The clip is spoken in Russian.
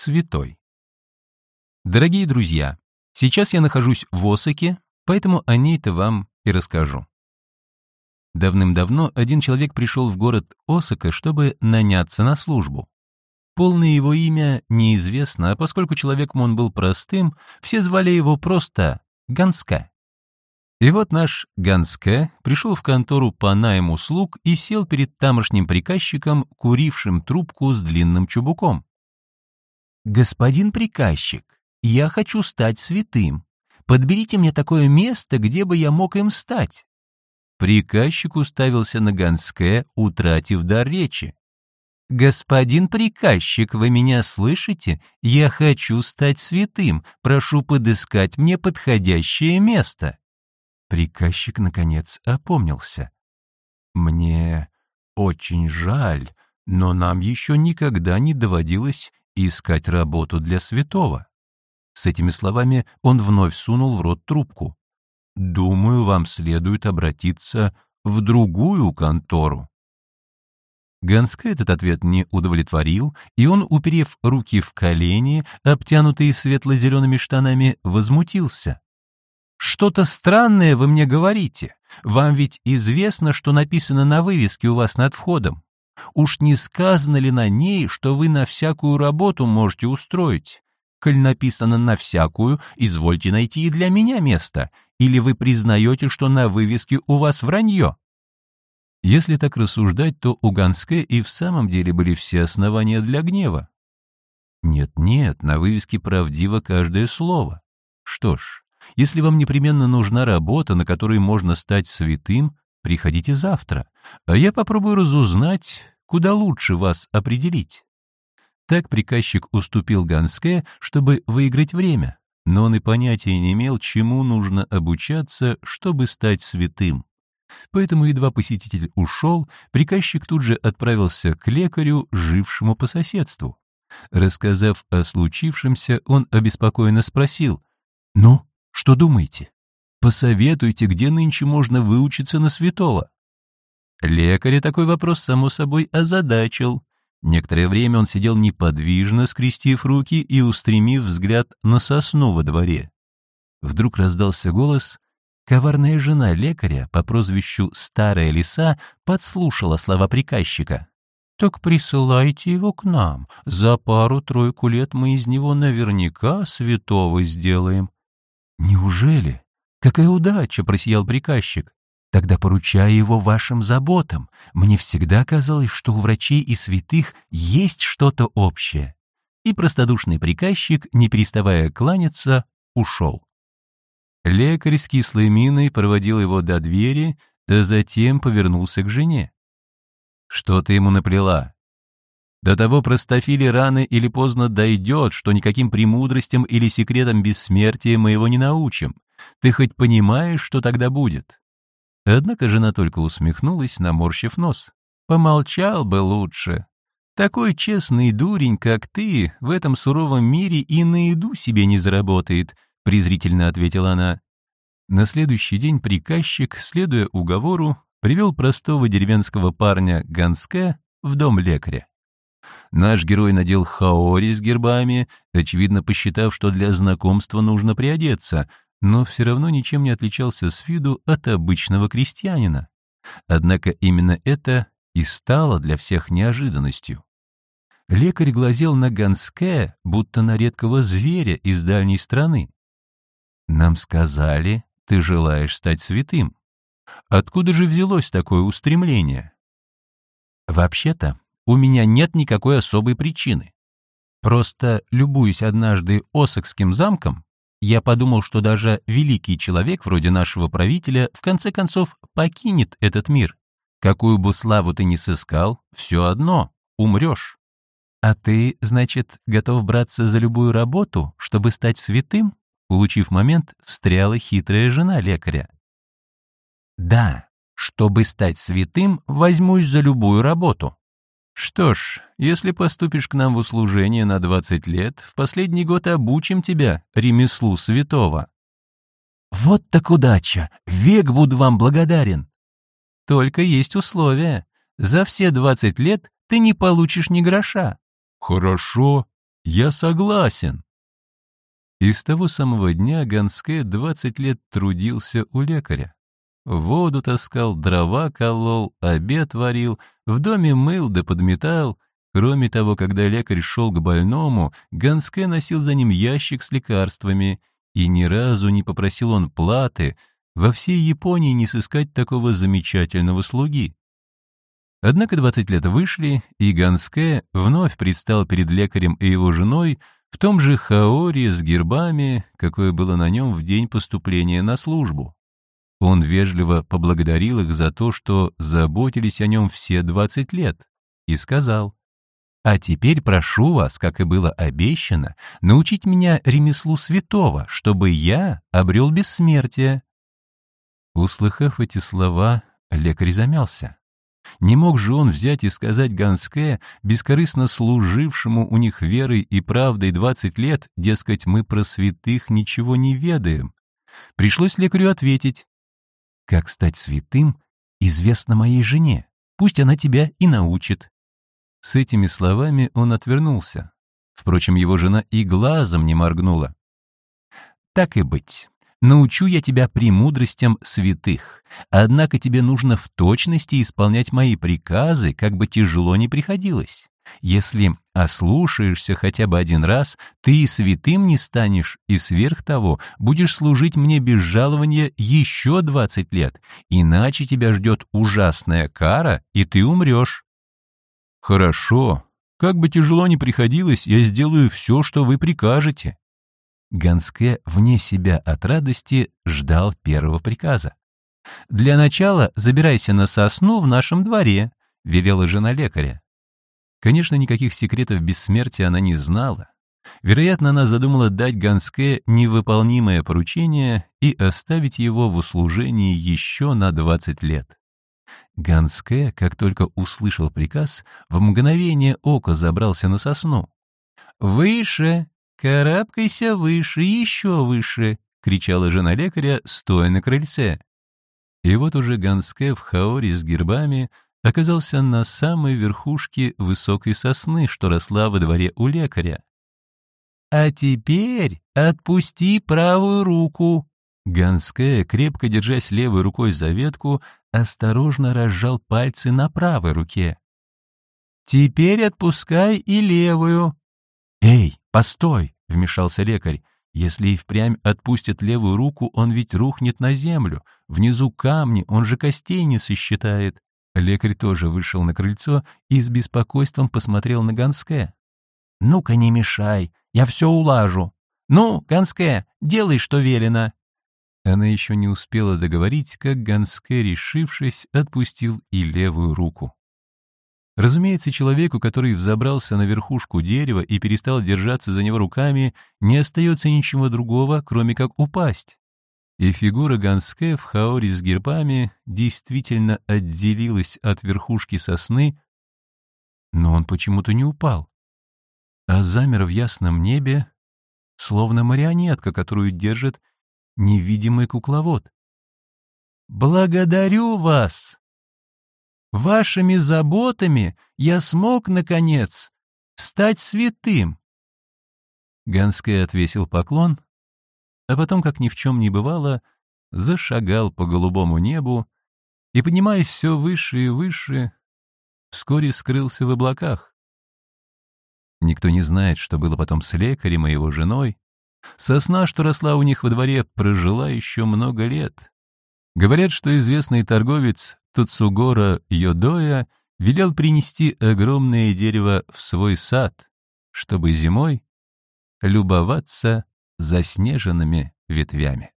святой. Дорогие друзья, сейчас я нахожусь в Осаке, поэтому о ней-то вам и расскажу. Давным-давно один человек пришел в город Осака, чтобы наняться на службу. Полное его имя неизвестно, а поскольку человеком он был простым, все звали его просто Ганска. И вот наш Ганске пришел в контору по найму слуг и сел перед тамошним приказчиком, курившим трубку с длинным чубуком. «Господин приказчик, я хочу стать святым. Подберите мне такое место, где бы я мог им стать». Приказчик уставился на Ганске, утратив дар речи. «Господин приказчик, вы меня слышите? Я хочу стать святым. Прошу подыскать мне подходящее место». Приказчик, наконец, опомнился. «Мне очень жаль, но нам еще никогда не доводилось искать работу для святого». С этими словами он вновь сунул в рот трубку. «Думаю, вам следует обратиться в другую контору». Ганска этот ответ не удовлетворил, и он, уперев руки в колени, обтянутые светло-зелеными штанами, возмутился. Что-то странное вы мне говорите. Вам ведь известно, что написано на вывеске у вас над входом. Уж не сказано ли на ней, что вы на всякую работу можете устроить? Коль написано на всякую, извольте найти и для меня место. Или вы признаете, что на вывеске у вас вранье? Если так рассуждать, то у Ганске и в самом деле были все основания для гнева. Нет-нет, на вывеске правдиво каждое слово. Что ж, если вам непременно нужна работа, на которой можно стать святым, приходите завтра, а я попробую разузнать, куда лучше вас определить». Так приказчик уступил Ганске, чтобы выиграть время, но он и понятия не имел, чему нужно обучаться, чтобы стать святым. Поэтому едва посетитель ушел, приказчик тут же отправился к лекарю, жившему по соседству. Рассказав о случившемся, он обеспокоенно спросил, «Ну, что думаете? Посоветуйте, где нынче можно выучиться на святого. Лекаря такой вопрос, само собой, озадачил. Некоторое время он сидел неподвижно, скрестив руки и устремив взгляд на сосну во дворе. Вдруг раздался голос. Коварная жена лекаря по прозвищу Старая Лиса подслушала слова приказчика. «Так присылайте его к нам. За пару-тройку лет мы из него наверняка святого сделаем. «Неужели? Какая удача!» — просиял приказчик. «Тогда поручаю его вашим заботам. Мне всегда казалось, что у врачей и святых есть что-то общее». И простодушный приказчик, не переставая кланяться, ушел. Лекарь с кислой миной проводил его до двери, а затем повернулся к жене. «Что ты ему наплела?» До того простофили рано или поздно дойдет, что никаким премудростям или секретам бессмертия мы его не научим. Ты хоть понимаешь, что тогда будет?» Однако жена только усмехнулась, наморщив нос. «Помолчал бы лучше. Такой честный дурень, как ты, в этом суровом мире и на еду себе не заработает», презрительно ответила она. На следующий день приказчик, следуя уговору, привел простого деревенского парня Ганска в дом лекаря. Наш герой надел хаори с гербами, очевидно посчитав, что для знакомства нужно приодеться, но все равно ничем не отличался с виду от обычного крестьянина. Однако именно это и стало для всех неожиданностью. Лекарь глазел на Ганске, будто на редкого зверя из дальней страны. «Нам сказали, ты желаешь стать святым. Откуда же взялось такое устремление?» «Вообще-то, у меня нет никакой особой причины. Просто, любуясь однажды Осокским замком, я подумал, что даже великий человек вроде нашего правителя в конце концов покинет этот мир. Какую бы славу ты ни сыскал, все одно — умрешь. А ты, значит, готов браться за любую работу, чтобы стать святым? Улучив момент, встряла хитрая жена лекаря. Да, чтобы стать святым, возьмусь за любую работу. Что ж, если поступишь к нам в услужение на 20 лет, в последний год обучим тебя ремеслу святого. Вот так удача! Век буду вам благодарен. Только есть условия. За все 20 лет ты не получишь ни гроша. Хорошо. Я согласен. И с того самого дня Ганске 20 лет трудился у лекаря. Воду таскал, дрова колол, обед варил, в доме мыл да подметал. Кроме того, когда лекарь шел к больному, Ганске носил за ним ящик с лекарствами, и ни разу не попросил он платы, во всей Японии не сыскать такого замечательного слуги. Однако 20 лет вышли, и Ганске вновь предстал перед лекарем и его женой, в том же хаоре с гербами, какое было на нем в день поступления на службу. Он вежливо поблагодарил их за то, что заботились о нем все 20 лет, и сказал, «А теперь прошу вас, как и было обещано, научить меня ремеслу святого, чтобы я обрел бессмертие». Услыхав эти слова, лекарь замялся. Не мог же он взять и сказать Ганске, бескорыстно служившему у них верой и правдой двадцать лет, дескать, мы про святых ничего не ведаем. Пришлось лекарю ответить, «Как стать святым, известно моей жене, пусть она тебя и научит». С этими словами он отвернулся. Впрочем, его жена и глазом не моргнула. «Так и быть. Научу я тебя премудростям святых. Однако тебе нужно в точности исполнять мои приказы, как бы тяжело ни приходилось. Если ослушаешься хотя бы один раз, ты и святым не станешь, и сверх того будешь служить мне без жалования еще двадцать лет, иначе тебя ждет ужасная кара, и ты умрешь. Хорошо. Как бы тяжело ни приходилось, я сделаю все, что вы прикажете. Ганске вне себя от радости ждал первого приказа. «Для начала забирайся на сосну в нашем дворе», — велела жена лекаря. Конечно, никаких секретов бессмертия она не знала. Вероятно, она задумала дать Ганске невыполнимое поручение и оставить его в услужении еще на 20 лет. Ганске, как только услышал приказ, в мгновение ока забрался на сосну. «Выше!» «Карабкайся выше, еще выше!» — кричала жена лекаря, стоя на крыльце. И вот уже Ганске в хаоре с гербами оказался на самой верхушке высокой сосны, что росла во дворе у лекаря. «А теперь отпусти правую руку!» Ганске, крепко держась левой рукой за ветку, осторожно разжал пальцы на правой руке. «Теперь отпускай и левую!» «Эй, постой!» — вмешался лекарь. «Если и впрямь отпустит левую руку, он ведь рухнет на землю. Внизу камни, он же костей не сосчитает». Лекарь тоже вышел на крыльцо и с беспокойством посмотрел на Ганске. «Ну-ка не мешай, я все улажу. Ну, Ганске, делай, что велено». Она еще не успела договорить, как Ганске, решившись, отпустил и левую руку. Разумеется, человеку, который взобрался на верхушку дерева и перестал держаться за него руками, не остается ничего другого, кроме как упасть. И фигура Ганске в хаоре с гербами действительно отделилась от верхушки сосны, но он почему-то не упал, а замер в ясном небе, словно марионетка, которую держит невидимый кукловод. «Благодарю вас!» Вашими заботами я смог, наконец, стать святым. Ганский отвесил поклон, а потом, как ни в чем не бывало, зашагал по голубому небу и, поднимаясь все выше и выше, вскоре скрылся в облаках. Никто не знает, что было потом с лекарем и его женой. Сосна, что росла у них во дворе, прожила еще много лет. Говорят, что известный торговец Тацугора Йодоя велел принести огромное дерево в свой сад, чтобы зимой любоваться заснеженными ветвями.